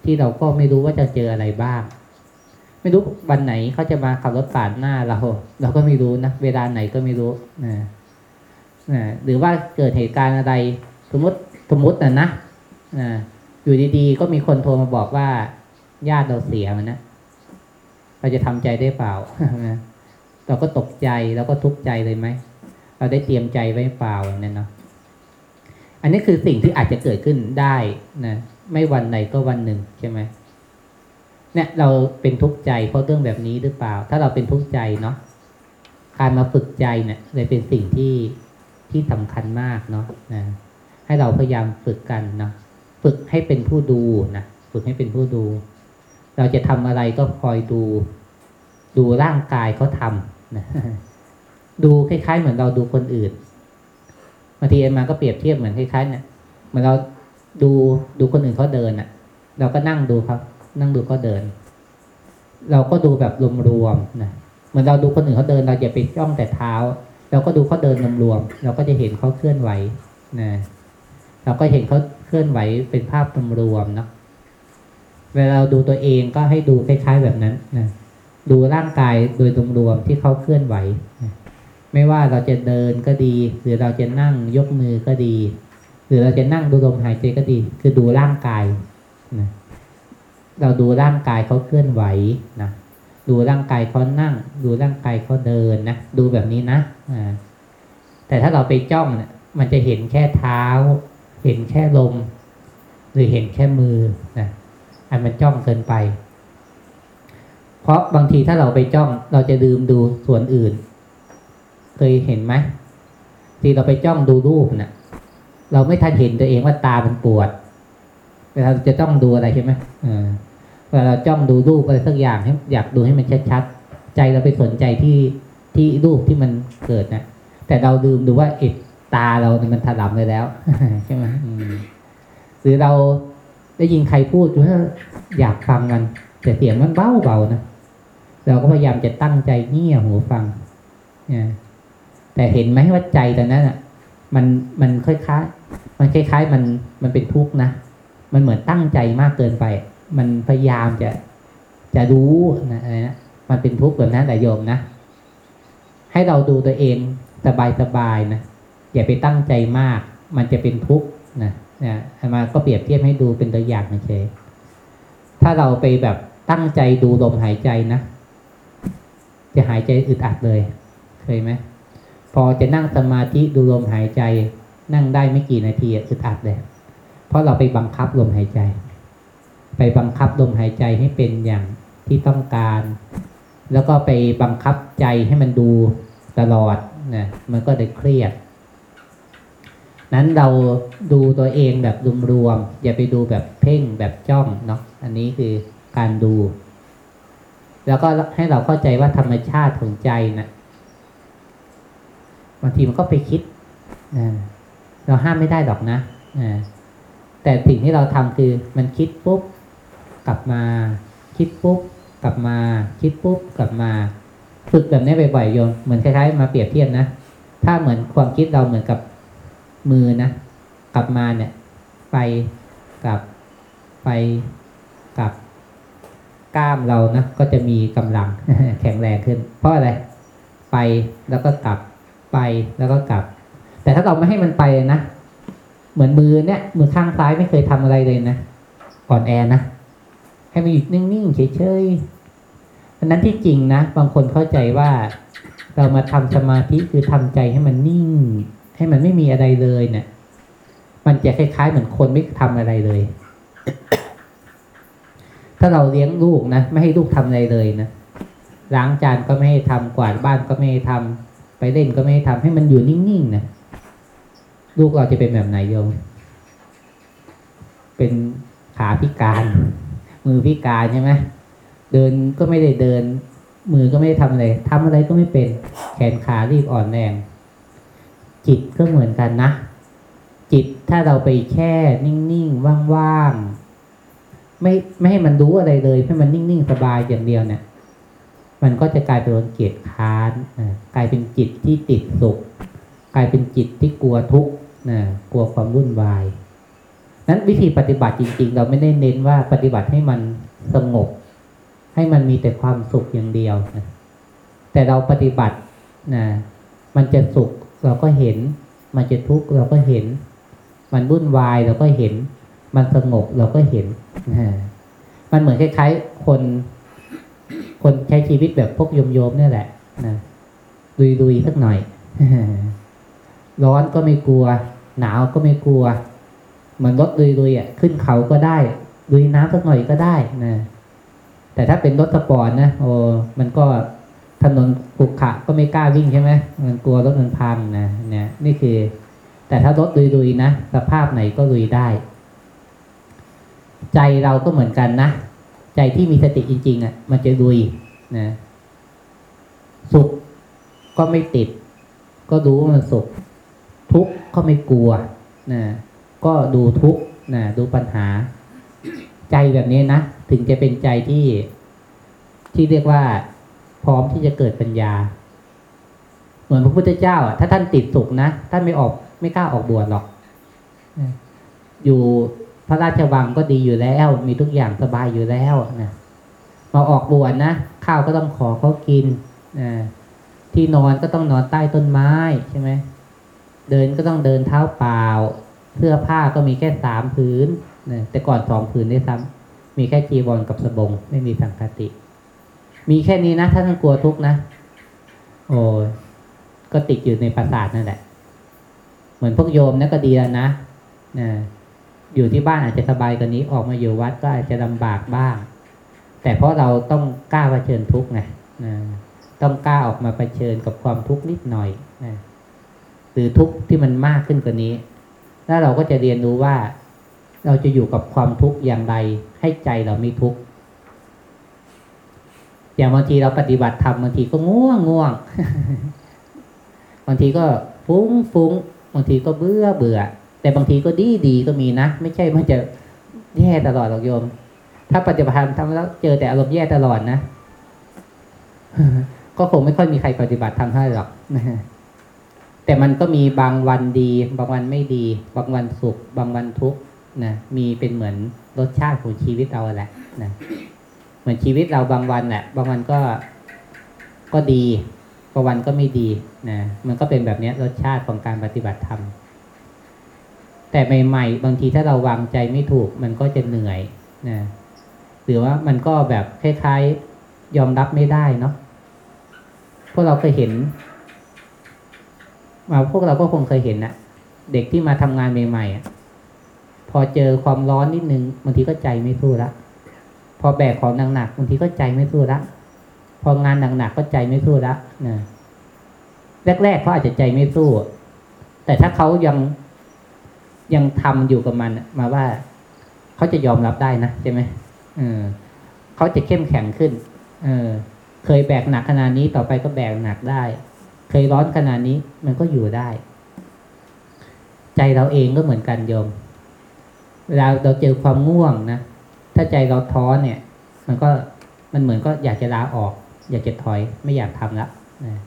A: ที่เราก็ไม่รู้ว่าจะเจออะไรบ้าง ไม่รู้วันไหนเขาจะมาขับรถปาดหน้าเรา เราก็ไม่รู้นะเวลาไหนก็ไม่รู้นะนะหรือว่าเกิดเหตุการณ์อะไร สมมติสมมตินะนะนะอยู่ดีๆ ก็มีคนโทรมาบอกว่าญาติเราเสียมันนะเราจะทำใจได้เปล่าเราก็ตกใจแล้วก็ทุกข์ใจเลยไหม เราได้เตรียมใจไว้เปล่าเนี่ยเนาะอันนี้คือสิ่งที่อาจจะเกิดขึ้นได้นะไม่วันใดก็วันหนึ่งใช่ไหมเนี่ยเราเป็นทุกข์ใจเพราะเรื่องแบบนี้หรือเปล่า ถ้าเราเป็นทุกข์ใจเนาะการมาฝึกใจเนี่ยเลยเป็นสิ่งที่ที่สำคัญมากเนาะนะให้เราพยายามฝึกกันเนาะฝึกให้เป็นผู้ดูนะฝึกให้เป็นผู้ดู เราจะทำอะไรก็คอยดู ดูร่างกายเขาทำนะ ดูคล้ายๆ เหมือนเราดูคนอื่นบางทีมมาก็เปรียบเทียบเหมือนคล้ายๆเนี่ยเหมือนเราดูดูคนอื่นเขาเดินอะ เราก็นั่งดูครับ นั่งดูเขาเดิน เราก็ดูแบบรวมๆนะเหมือนเราดูคนอื่นเขาเดิน เราอย่าไปจ้องแต่เท้า เราก็ดูเขาเดินรวมๆเราก็จะเห็นเขาเคลื่อนไหวนะเราก็เห็นเขาเคลื่อนไหวเป็นภาพรวมๆเนาะเวลาเราดูตัวเองก็ให้ดูคล้ายๆแบบนั้นนะดูร่างกายโดยรวมๆที่เขาเคลื่อนไหวนะ ไม่ว่าเราจะเดินก็ดี หรือเราจะนั่งยกมือก็ดี หรือเราจะนั่งดูลมหายใจก็ดี คือดูร่างกายนะเราดูร่างกายเขาเคลื่อนไหวนะดูร่างกายเขานั่ง ดูร่างกายเขาเดินนะดูแบบนี้นะอ่าแต่ถ้าเราไปจ้องเนี่ยมันจะเห็นแค่เท้า เห็นแค่ลม หรือเห็นแค่มือนะอันมันจ้องเกินไป เพราะบางทีถ้าเราไปจ้องเราจะลืมดูส่วนอื่น เคยเห็นไหมที่เราไปจ้องดูรูปนะ่ะ เราไม่ทันเห็นตัวเองว่าตามันปวดเวลาจะต้องดูอะไรใช่ไหมเวลาเราจ้องดูรูปอะไรสักอย่างให้อยากดูให้มันชัดๆใจเราไปสนใจที่ที่รูปที่มันเกิดนะแต่เราลืมดูว่าเอ็ดตาเราเนี่ยมันถลำไปแล้วใช่ไหมหรือเราได้ยินใครพูดว่าอยากฟังมัน แต่เสียงมันเบาเบานะเราก็พยายามจะตั้งใจเงี่ยหูฟังเนี่ย แต่เห็นไหมว่าใจตอนนั้นอะ มันมันคล้ายๆมันคล้าย ๆ มันมันเป็นทุกข์นะมันเหมือนตั้งใจมากเกินไป มันพยายามจะจะรู้นะอะไรนะมันเป็นทุกข์แบบนั้นแต่โยมนะให้เราดูตัวเองสบายๆนะอย่าไปตั้งใจมาก มันจะเป็นทุกข์นะนะมาก็เปรียบเทียบให้ดูเป็นตัวอย่างนะเชถ้าเราไปแบบตั้งใจดูลมหายใจนะจะหายใจอึดอัดเลย เคยไหม อจะนั่งสมาธิดูลมหายใจ นั่งได้ไม่กี่นาทีอึดอัดเลยเพราะเราไปบังคับลมหายใจ ไปบังคับลมหายใจให้เป็นอย่างที่ต้องการ แล้วก็ไปบังคับใจให้มันดูตลอดนะมันก็เลยเครียด นั้นเราดูตัวเองแบบรวมๆอย่าไปดูแบบเพ่งแบบจ้องเนาะอันนี้คือการดู แล้วก็ให้เราเข้าใจว่าธรรมชาติของใจนะ บางทีมันก็ไปคิดเราห้ามไม่ได้หรอกนะแต่สิ่งที่เราทำคือมันคิดปุ๊บกลับมา คิดปุ๊บกลับมา คิดปุ๊บกลับมาฝึกแบบนี้บ่อยๆโยมเหมือนคล้ายๆมาเปรียบเทียบนะถ้าเหมือนความคิดเราเหมือนกับมือนะกลับมาเนี่ย ไปกลับไปกลับกล้ามเรานะก็จะมีกำลังแข็งแรงขึ้น เพราะอะไร ไปแล้วก็กลับ ไปแล้วก็กลับ แต่ถ้าเราไม่ให้มันไปนะเหมือนมือเนี่ยมือข้างซ้ายไม่เคยทำอะไรเลยนะอ่อนแอนะให้มันอยู่นิ่งๆเฉยๆเพราะนั้นที่จริงนะบางคนเข้าใจว่าเรามาทำสมาธิคือทำใจให้มันนิ่ง ให้มันไม่มีอะไรเลยเนี่ย มันจะคล้ายๆ เหมือนคนไม่ทำอะไรเลย ถ้าเราเลี้ยงลูกนะไม่ให้ลูกทำอะไรเลยนะล้างจานก็ไม่ให้ทำกวาดบ้านก็ไม่ให้ทำ ไปเล่นก็ไม่ให้ทำให้มันอยู่นิ่งๆนะลูกเราจะเป็นแบบไหนโยม เป็นขาพิการ มือพิการใช่ไหมเดินก็ไม่ได้เดิน มือก็ไม่ได้ทำอะไรทำอะไรก็ไม่เป็นแขนขารีบอ่อนแรงจิตก็เหมือนกันนะ จิตถ้าเราไปแช่นิ่งๆว่างๆไม่ไม่ให้มันรู้อะไรเลย ให้มันนิ่งๆสบายอย่างเดียวเนี่ย มันก็จะกลายเป็นคนเกียจค้านกลายเป็นจิตที่ติดสุข กลายเป็นจิตที่กลัวทุกข์นะกลัวความวุ่นวายนั้นวิธีปฏิบัติจริง ๆ เราไม่ได้เน้นว่าปฏิบัติให้มันสงบ ให้มันมีแต่ความสุขอย่างเดียวนะแต่เราปฏิบัตินะมันจะสุขเราก็เห็น มันจะทุกข์เราก็เห็น มันวุ่นวายเราก็เห็น มันสงบเราก็เห็นนะมันเหมือนคล้ายๆ คน คนใช้ชีวิตแบบพวกโยมๆเนี่ยแหละนะลุยๆสักหน่อยร้อนก็ไม่กลัว หนาวก็ไม่กลัวเหมือนรถลุยๆอะขึ้นเขาก็ได้ลุยน้ำสักหน่อยก็ได้นะแต่ถ้าเป็นรถสปอร์ตนะโอ้มันก็ถนนขรุขะก็ไม่กล้าวิ่งใช่ไหมมันกลัวรถมันพังนะเนี่ยนี่คือ แต่ถ้ารถลุยๆนะสภาพไหนก็ลุยได้ ใจเราก็เหมือนกันนะ ใจที่มีสติจริง ๆอะ มันจะลุยนะ สุขก็ไม่ติด ก็รู้ว่ามันสุข ทุกข์ก็ไม่กลัวนะก็ดูทุกข์นะดูปัญหา ใจแบบนี้นะ ถึงจะเป็นใจที่ที่เรียกว่า พร้อมที่จะเกิดปัญญา เหมือนพระพุทธเจ้าอะถ้าท่านติดสุขนะท่านไม่ออกไม่กล้าออกบวชหรอกอยู่ พระราชวังก็ดีอยู่แล้ว มีทุกอย่างสบายอยู่แล้วนะมาออกบวชนะข้าวก็ต้องขอเขากินนะที่นอนก็ต้องนอนใต้ต้นไม้ใช่ไหมเดินก็ต้องเดินเท้าเปล่า เสื้อผ้าก็มีแค่สามผืนนะแต่ก่อนสองผืนได้ซ้ำมีแค่จีวรกับสบง ไม่มีสังคติ มีแค่นี้นะถ้าท่านกลัวทุกนะโอ้ก็ติดอยู่ในปราสาทนั่นแหละ เหมือนพวกโยมนะก็ดีแล้วนะนะ อยู่ที่บ้านอาจจะสบายกว่านี้ออกมาอยู่วัดก็อาจจะลำบากบ้าง แต่เพราะเราต้องกล้าเผชิญทุกข์ไงนะต้องกล้าออกมาเผชิญกับความทุกข์นิดหน่อยนะหรือทุกข์ที่มันมากขึ้นกว่านี้ แล้วเราก็จะเรียนรู้ว่า เราจะอยู่กับความทุกข์อย่างไร ให้ใจเราไม่ทุกข์อย่างบางทีเราปฏิบัติธรรมบางทีก็ง่วงง่วงบางทีก็ฟุ้งฟุ้งบางทีก็เบื่อเบื่อ แต่บางทีก็ดีดีก็มีนะ ไม่ใช่มันจะแย่ตลอดหรอกโยม ถ้าปฏิบัติธรรมทำแล้วเจอแต่อารมณ์แย่ตลอดนะก็คงไม่ค่อยมีใครปฏิบัติธรรมเท่าไหร่หรอกแต่มันก็มีบางวันดี บางวันไม่ดี บางวันสุข บางวันทุกข์นะมีเป็นเหมือนรสชาติของชีวิตเราแหละนะเหมือนชีวิตเราบางวันแหละ บางวันก็ก็ดี บางวันก็ไม่ดีนะมันก็เป็นแบบนี้รสชาติของการปฏิบัติธรรม แต่ใหม่ ๆ บางทีถ้าเราวางใจไม่ถูก มันก็จะเหนื่อยนะหรือว่ามันก็แบบคล้ายๆ ยอมรับไม่ได้เนาะพวกเราเคยเห็นมาพวกเราก็คงเคยเห็นนะเด็กที่มาทำงานใหม่ๆอะพอเจอความร้อนนิดนึงบางทีก็ใจไม่สู้ละพอแบกของหนักๆบางทีก็ใจไม่สู้ละพองานหนักๆก็ใจไม่สู้ละนะแรกๆเขาอาจจะใจไม่สู้ แต่ถ้าเขายัง ยังทำอยู่กับมันมาว่าเขาจะยอมรับได้นะใช่ไหมเออเขาจะเข้มแข็งขึ้น เออ เคยแบกหนักขนาดนี้ต่อไปก็แบกหนักได้ เคยร้อนขนาดนี้มันก็อยู่ได้ ใจเราเองก็เหมือนกันโยมเวลาเราเจอความง่วงนะถ้าใจเราท้อเนี่ย มันก็มันเหมือนก็อยากจะลาออก อยากจะถอยไม่อยากทำละนะ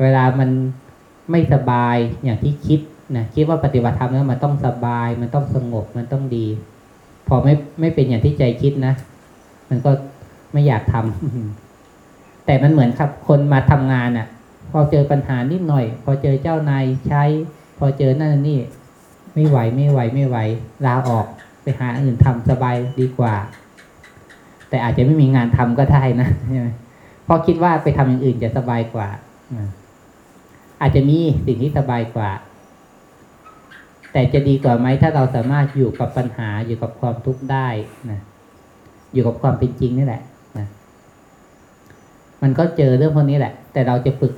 A: เวลามันไม่สบายอย่างที่คิด นะคิดว่าปฏิบัติธรรมแล้วมันต้องสบาย มันต้องสงบมันต้องดี พอไม่ไม่เป็นอย่างที่ใจคิดนะ มันก็ไม่อยากทำแต่มันเหมือนครับ คนมาทำงานอะ พอเจอปัญหานิดหน่อย พอเจอเจ้านายใช้ พอเจอนั่นนี่ ไม่ไหวไม่ไหวไม่ไหวลาออกไปหาอื่นทำสบายดีกว่า แต่อาจจะไม่มีงานทำก็ได้นะใช่ไหมเพราะคิดว่าไปทำอย่างอื่นจะสบายกว่าอาจจะมีสิ่งที่สบายกว่า แต่จะดีกว่าไหมถ้าเราสามารถอยู่กับปัญหาอยู่กับความทุกข์ได้นะอยู่กับความเป็นจริงนี่แหละนะมันก็เจอเรื่องพวกนี้แหละ แต่เราจะฝึก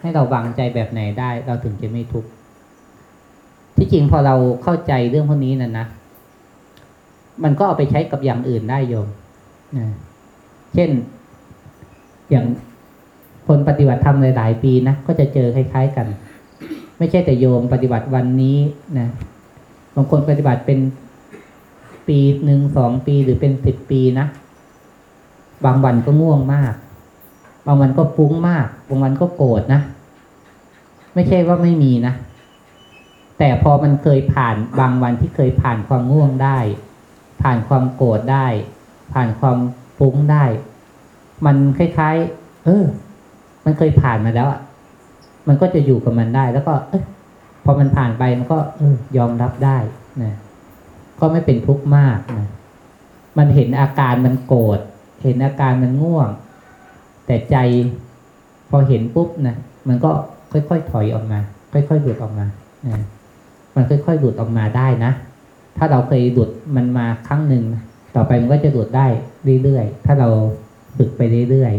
A: ให้เราวางใจแบบไหนได้ เราถึงจะไม่ทุกข์ที่จริงพอเราเข้าใจเรื่องพวกนี้นะนะมันก็เอาไปใช้กับอย่างอื่นได้โยมนะเช่น อย่างคนปฏิบัติธรรมหลายๆปีนะก็จะเจอคล้าย ๆ กัน ไม่ใช่แต่โยมปฏิบัติวันนี้นะบางคนปฏิบัติเป็นปีหนึ่งสองปีหรือเป็นสิบปีนะ บางวันก็ง่วงมาก บางวันก็ฟุ้งมาก บางวันก็โกรธนะ ไม่ใช่ว่าไม่มีนะ แต่พอมันเคยผ่านบางวันที่เคยผ่านความง่วงได้ ผ่านความโกรธได้ ผ่านความฟุ้งได้ มันคล้ายๆ เออ มันเคยผ่านมาแล้วอะ มันก็จะอยู่กับมันได้ แล้วก็เอพอมันผ่านไปมันก็เออยอมรับได้นะก็ไม่เป็นทุกข์มากนะมันเห็นอาการมันโกรธเห็นอาการมันง่วง แต่ใจพอเห็นปุ๊บนะมันก็ค่อยๆถอยออกมา ค่อยๆหลุดออกมานะมันค่อยๆหลุดออกมาได้นะถ้าเราเคยหลุดมันมาครั้งหนึ่งต่อไปมันก็จะหลุดได้เรื่อยๆถ้าเราฝึกไปเรื่อย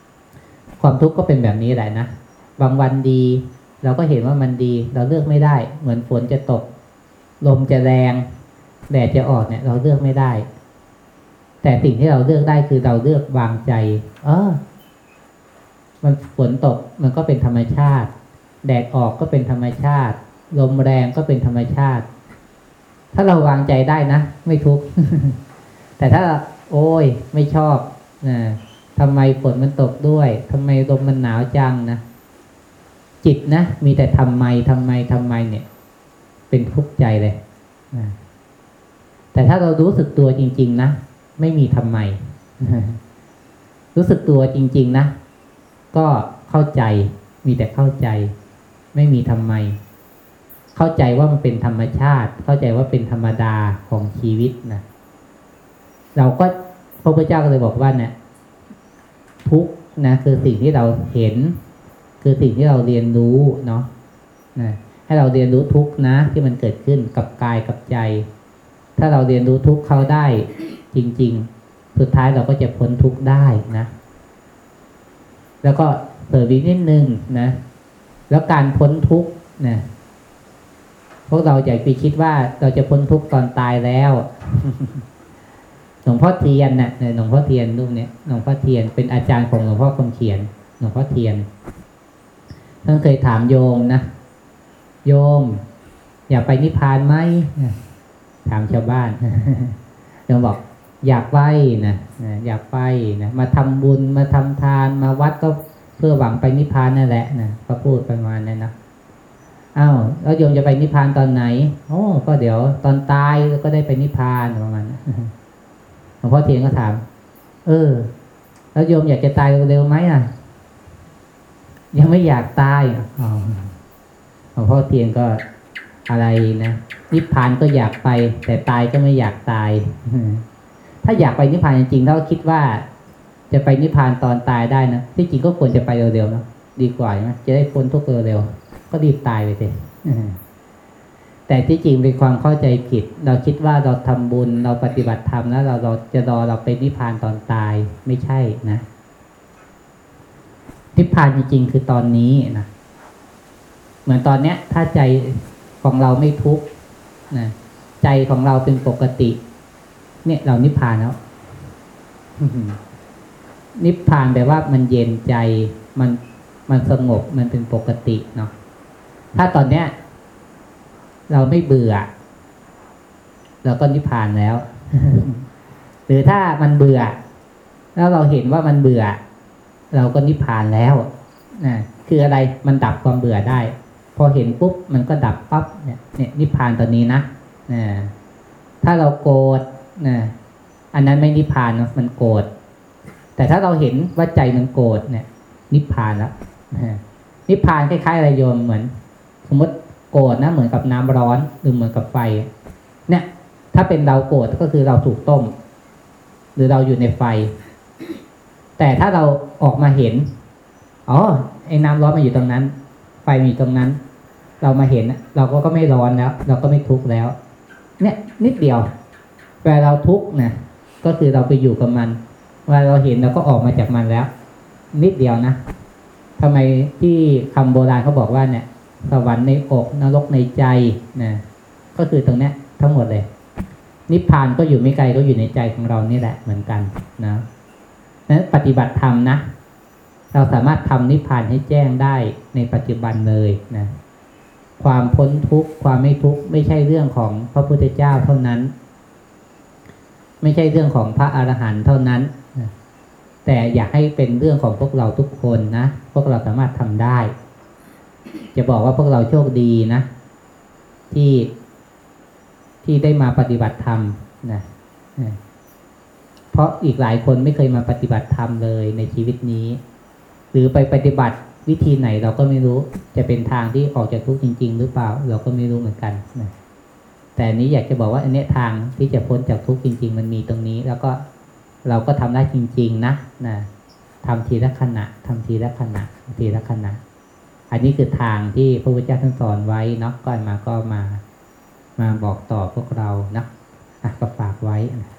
A: ๆความทุกข์ก็เป็นแบบนี้แหละนะ บางวันดี เราก็เห็นว่ามันดี เราเลือกไม่ได้ เหมือนฝนจะตก ลมจะแรง แดดจะออกเนี่ย เราเลือกไม่ได้ แต่สิ่งที่เราเลือกได้คือเราเลือกวางใจ เออ มันฝนตกมันก็เป็นธรรมชาติ แดดออกก็เป็นธรรมชาติ ลมแรงก็เป็นธรรมชาติ ถ้าเราวางใจได้นะไม่ทุกข์แต่ถ้า โอ้ยไม่ชอบนะทำไมฝนมันตกด้วยทำไมลมมันหนาวจังนะ จิตนะ มีแต่ทำไมทำไมทำไมเนี่ย เป็นทุกข์ใจเลยนะแต่ถ้าเรารู้สึกตัวจริง ๆ นะ ไม่มีทำไม รู้สึกตัวจริง ๆ นะ ก็เข้าใจ มีแต่เข้าใจ ไม่มีทำไม เข้าใจว่ามันเป็นธรรมชาติ เข้าใจว่าเป็นธรรมดาของชีวิตนะเราก็พระพุทธเจ้าก็เลยบอกว่าเนี่ยทุกนะคือสิ่งที่เราเห็น คือสิ่งที่เราเรียนรู้เนาะนะให้เราเรียนรู้ทุกนะที่มันเกิดขึ้นกับกายกับใจ ถ้าเราเรียนรู้ทุกเขาได้จริง ๆ สุดท้ายเราก็จะพ้นทุกได้นะ แล้วก็เสริมอีกนิดนึงนะ แล้วการพ้นทุกนะพวกเราอย่าไปคิดว่าเราจะพ้นทุกตอนตายแล้วหลวงพ่อเทียนนะ่ะหลวงพ่อเทียนรูปเนี้ยหลวงพ่อเทียนเป็นอาจารย์ของหลวงพ่อคำเขียน หลวงพ่อเทียน ท่านเคยถามโยมนะ โยม อยากไปนิพพานไหมถามชาวบ้านโยมบอกอยากไปนะอยากไปนะมาทำบุญมาทำทานมาวัดก็เพื่อหวังไปนิพพานนั่นแหละนะก็พูดประมาณนั้นนะอ้าวแล้วโยมจะไปนิพพานตอนไหนโอ้ก็เดี๋ยวตอนตายก็ได้ไปนิพพานประมาณนั้นหลวงพ่อเทียนก็ถาม เออ แล้วโยมอยากจะตายเร็วไหมอะ ยังไม่อยากตายอ๋อหลวงพ่อเทียนก็อะไรนะนิพพานก็อยากไป แต่ตายก็ไม่อยากตายถ้าอยากไปนิพพานจริงๆเราคิดว่า จะไปนิพพานตอนตายได้นะที่จริงก็ควรจะไปเร็วๆนะดีกว่าใช่ไหมจะได้พ้นทุกข์เร็วๆก็รีบตายไปเลยแต่ที่จริงเป็นความเข้าใจผิด เราคิดว่าเราทำบุญเราปฏิบัติธรรมแล้วเราเราจะรอเราไปนิพพานตอนตายไม่ใช่นะ นิพพานจริงๆคือตอนนี้นะเหมือนตอนเนี้ย ถ้าใจของเราไม่ทุกข์นะใจของเราเป็นปกติ เนี่ยเรานิพพานแล้วนิพพานแปลว่ามันเย็นใจมันมันสงบมันเป็นปกติเนาะถ้าตอนเนี้ย เราไม่เบื่อ เราก็นิพพานแล้ว หรือถ้ามันเบื่อ แล้วเราเห็นว่ามันเบื่อ เราก็นิพพานแล้วนะคืออะไรมันดับความเบื่อได้ พอเห็นปุ๊บมันก็ดับปั๊บเนี่ยเนี่ยนิพพานตัวนี้นะนะถ้าเราโกรธนะอันนั้นไม่นิพพานนะมันโกรธแต่ถ้าเราเห็นว่าใจมันโกรธเนี่ย นิพพานแล้วนิพพานคล้ายๆอะไรโยมเหมือน สมมติโกรธนะเหมือนกับน้ำร้อนหรือเหมือนกับไฟ เนี่ย ถ้าเป็นเราโกรธก็คือเราถูกต้ม หรือเราอยู่ในไฟ แต่ถ้าเราออกมาเห็น อ๋อ ไอ้น้ำร้อนมันอยู่ตรงนั้น ไฟมันอยู่ตรงนั้น เรามาเห็น เราก็ก็ไม่ร้อนแล้ว เราก็ไม่ทุกข์แล้ว เนี่ยนิดเดียวเวลาเราทุกข์นะก็คือเราไปอยู่กับมันเวลาเราเห็นเราก็ออกมาจากมันแล้ว นิดเดียวนะทำไมที่คำโบราณเขาบอกว่าเนี่ย สวรรค์ในอกนรกในใจนะก็คือตรงเนี้ยทั้งหมดเลย นิพพานก็อยู่ไม่ไกลก็อยู่ในใจของเรานี่แหละเหมือนกันนะ นั้นปฏิบัติธรรมนะ เราสามารถทำนิพพานให้แจ้งได้ในปัจจุบันเลยนะความพ้นทุกข์ความไม่ทุกข์ไม่ใช่เรื่องของพระพุทธเจ้าเท่านั้น ไม่ใช่เรื่องของพระอรหันต์เท่านั้นแต่อยากให้เป็นเรื่องของพวกเราทุกคนนะพวกเราสามารถทำได้ จะบอกว่าพวกเราโชคดีนะ ที่ที่ได้มาปฏิบัติธรรมนะ เพราะอีกหลายคนไม่เคยมาปฏิบัติธรรมเลยในชีวิตนี้ หรือไปปฏิบัติวิธีไหนเราก็ไม่รู้จะเป็นทางที่ออกจากทุกข์จริง ๆ หรือเปล่า เราก็ไม่รู้เหมือนกันนะแต่นี้อยากจะบอกว่าอันนี้ทางที่จะพ้นจากทุกข์จริง ๆ มันมีตรงนี้ แล้วก็เราก็ทำได้จริง ๆ นะนะทำทีละขณะทำทีละขณะทีละขณะ อันนี้คือทางที่พระพุทธเจ้าท่านสอนไว้เนาะก่อนมาก็มามาบอกต่อพวกเรานะอะก็ฝากไว้นะ